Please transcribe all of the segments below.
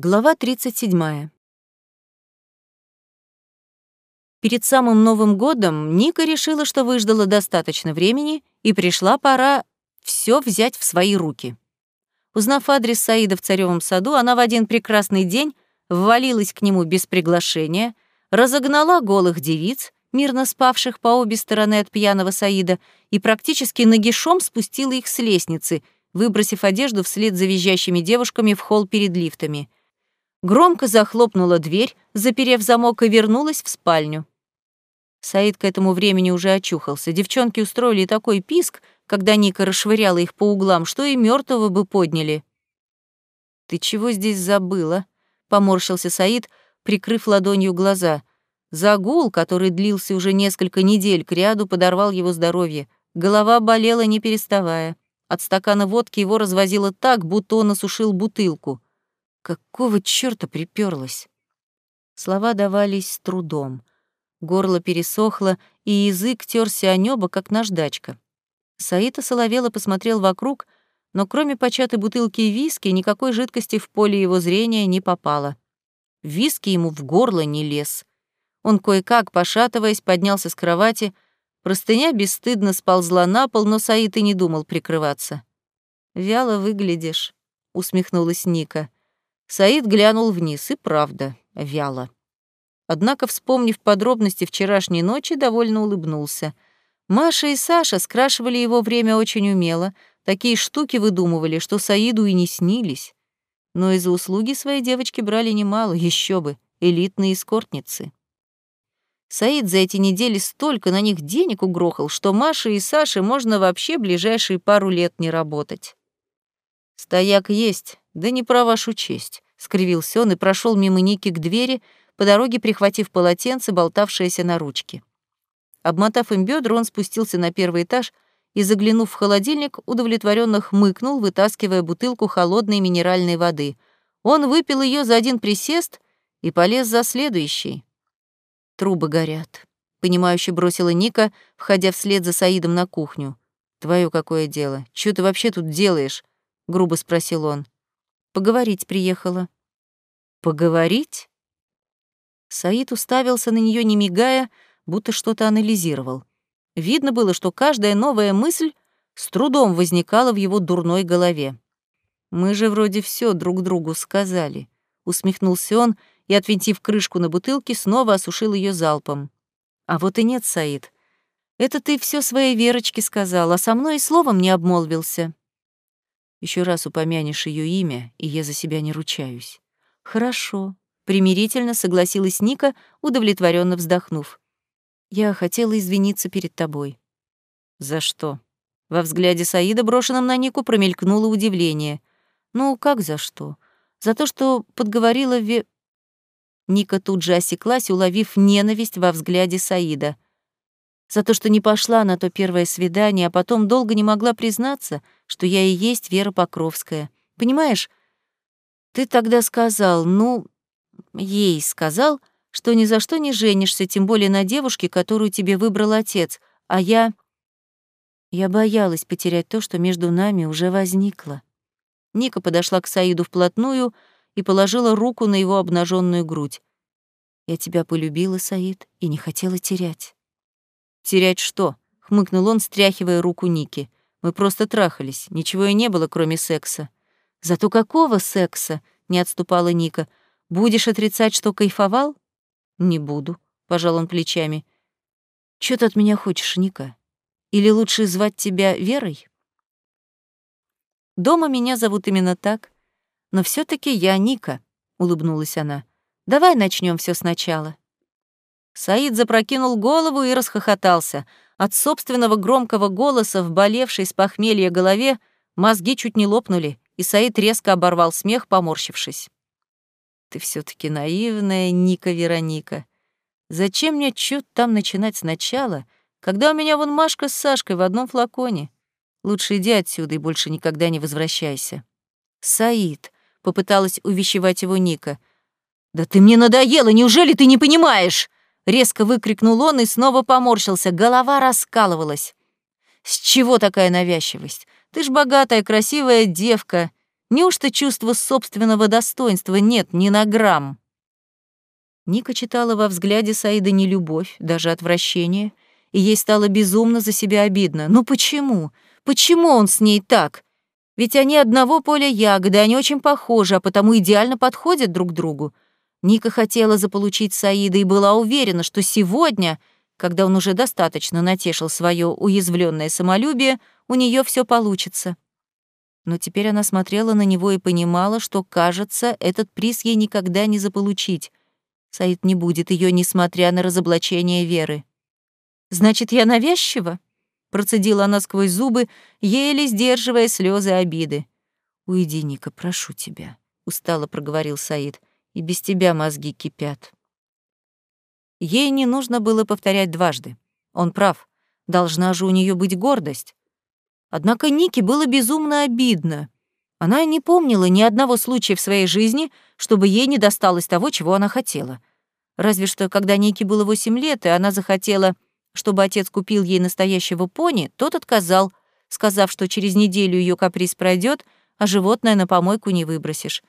Глава 37. Перед самым Новым годом Ника решила, что выждала достаточно времени, и пришла пора все взять в свои руки. Узнав адрес Саида в Царевом саду, она в один прекрасный день ввалилась к нему без приглашения, разогнала голых девиц, мирно спавших по обе стороны от пьяного Саида, и практически нагишом спустила их с лестницы, выбросив одежду вслед за визжащими девушками в холл перед лифтами — громко захлопнула дверь, заперев замок, и вернулась в спальню. Саид к этому времени уже очухался. Девчонки устроили такой писк, когда Ника расшвыряла их по углам, что и мертвого бы подняли. «Ты чего здесь забыла?» — поморщился Саид, прикрыв ладонью глаза. Загул, который длился уже несколько недель кряду, подорвал его здоровье. Голова болела, не переставая. От стакана водки его развозило так, будто он осушил бутылку — Какого чёрта приперлась? Слова давались с трудом. Горло пересохло, и язык терся о небо, как наждачка. Саита соловела посмотрел вокруг, но кроме початой бутылки виски никакой жидкости в поле его зрения не попало. Виски ему в горло не лез. Он кое-как, пошатываясь, поднялся с кровати, простыня бесстыдно сползла на пол, но Саид не думал прикрываться. «Вяло выглядишь», — усмехнулась Ника. Саид глянул вниз, и правда, вяло. Однако, вспомнив подробности вчерашней ночи, довольно улыбнулся. Маша и Саша скрашивали его время очень умело, такие штуки выдумывали, что Саиду и не снились. Но из-за услуги своей девочки брали немало, еще бы, элитные эскортницы. Саид за эти недели столько на них денег угрохал, что Маше и Саше можно вообще ближайшие пару лет не работать. «Стояк есть, да не про вашу честь», — скривился он и прошел мимо Ники к двери, по дороге прихватив полотенце, болтавшееся на ручке. Обмотав им бедра, он спустился на первый этаж и, заглянув в холодильник, удовлетворенно хмыкнул, вытаскивая бутылку холодной минеральной воды. Он выпил ее за один присест и полез за следующий. Трубы горят. Понимающе бросила Ника, входя вслед за Саидом на кухню. Твое какое дело? Что ты вообще тут делаешь? грубо спросил он. Поговорить приехала. Поговорить? Саид уставился на нее, не мигая, будто что-то анализировал. Видно было, что каждая новая мысль с трудом возникала в его дурной голове. «Мы же вроде все друг другу сказали», — усмехнулся он и, отвинтив крышку на бутылке, снова осушил ее залпом. «А вот и нет, Саид. Это ты все своей Верочке сказал, а со мной и словом не обмолвился. Еще раз упомянешь ее имя, и я за себя не ручаюсь. Хорошо, примирительно согласилась Ника, удовлетворенно вздохнув. Я хотела извиниться перед тобой. За что? Во взгляде Саида, брошенном на Нику, промелькнуло удивление. Ну, как за что? За то, что подговорила Ве... Ника тут же осеклась, уловив ненависть во взгляде Саида — за то, что не пошла на то первое свидание, а потом долго не могла признаться, что я и есть Вера Покровская. Понимаешь, ты тогда сказал, ну, ей сказал, что ни за что не женишься, тем более на девушке, которую тебе выбрал отец, а я... Я боялась потерять то, что между нами уже возникло. Ника подошла к Саиду вплотную и положила руку на его обнаженную грудь. «Я тебя полюбила, Саид, и не хотела терять». «Терять что?» — хмыкнул он, стряхивая руку Ники. «Мы просто трахались, ничего и не было, кроме секса». «Зато какого секса?» — не отступала Ника. «Будешь отрицать, что кайфовал?» «Не буду», — пожал он плечами. «Чё ты от меня хочешь, Ника? Или лучше звать тебя Верой?» «Дома меня зовут именно так, но все таки я Ника», — улыбнулась она. «Давай начнем все сначала». Саид запрокинул голову и расхохотался. От собственного громкого голоса в болевшей с похмелья голове мозги чуть не лопнули, и Саид резко оборвал смех, поморщившись. «Ты все таки наивная, Ника Вероника. Зачем мне чё там начинать сначала, когда у меня вон Машка с Сашкой в одном флаконе? Лучше иди отсюда и больше никогда не возвращайся». «Саид», — попыталась увещевать его Ника. «Да ты мне надоела, неужели ты не понимаешь?» Резко выкрикнул он и снова поморщился, голова раскалывалась. «С чего такая навязчивость? Ты ж богатая, красивая девка. Неужто чувства собственного достоинства нет ни на грамм? Ника читала во взгляде Саида не любовь, даже отвращение, и ей стало безумно за себя обидно. Ну почему? Почему он с ней так? Ведь они одного поля ягоды, они очень похожи, а потому идеально подходят друг другу. Ника хотела заполучить Саида и была уверена, что сегодня, когда он уже достаточно натешил свое уязвленное самолюбие, у нее все получится. Но теперь она смотрела на него и понимала, что, кажется, этот приз ей никогда не заполучить. Саид не будет ее, несмотря на разоблачение Веры. «Значит, я навязчива?» — процедила она сквозь зубы, еле сдерживая слезы обиды. «Уйди, Ника, прошу тебя», — устало проговорил Саид. «И без тебя мозги кипят». Ей не нужно было повторять дважды. Он прав. Должна же у нее быть гордость. Однако Нике было безумно обидно. Она не помнила ни одного случая в своей жизни, чтобы ей не досталось того, чего она хотела. Разве что, когда Нике было 8 лет, и она захотела, чтобы отец купил ей настоящего пони, тот отказал, сказав, что через неделю ее каприз пройдет, а животное на помойку не выбросишь.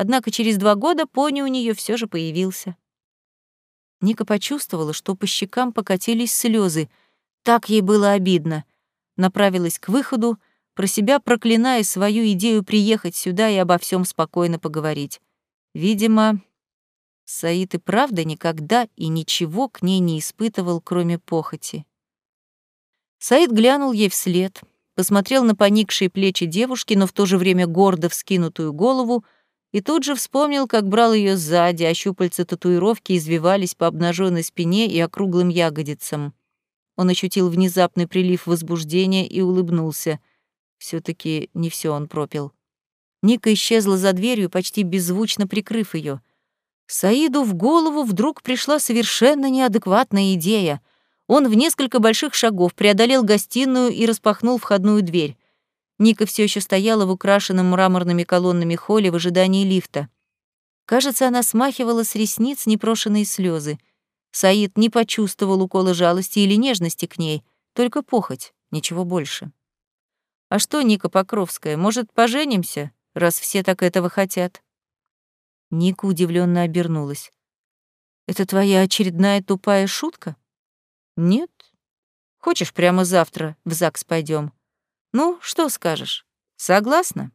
Однако через два года пони у нее все же появился. Ника почувствовала, что по щекам покатились слезы. Так ей было обидно — направилась к выходу, про себя проклиная свою идею приехать сюда и обо всем спокойно поговорить. Видимо, Саид и правда никогда и ничего к ней не испытывал, кроме похоти. Саид глянул ей вслед, посмотрел на поникшие плечи девушки, но в то же время гордо вскинутую голову, и тут же вспомнил, как брал ее сзади, а щупальца татуировки извивались по обнаженной спине и округлым ягодицам. Он ощутил внезапный прилив возбуждения и улыбнулся. все таки не все он пропил. Ника исчезла за дверью, почти беззвучно прикрыв ее. Саиду в голову вдруг пришла совершенно неадекватная идея. Он в несколько больших шагов преодолел гостиную и распахнул входную дверь. Ника все еще стояла в украшенном мраморными колоннами холле в ожидании лифта. Кажется, она смахивала с ресниц непрошенные слезы. Саид не почувствовал укола жалости или нежности к ней, только похоть, ничего больше. «А что, Ника Покровская, может, поженимся, раз все так этого хотят?» Ника удивленно обернулась. «Это твоя очередная тупая шутка?» «Нет. Хочешь, прямо завтра в ЗАГС пойдем? Ну, что скажешь? Согласна?»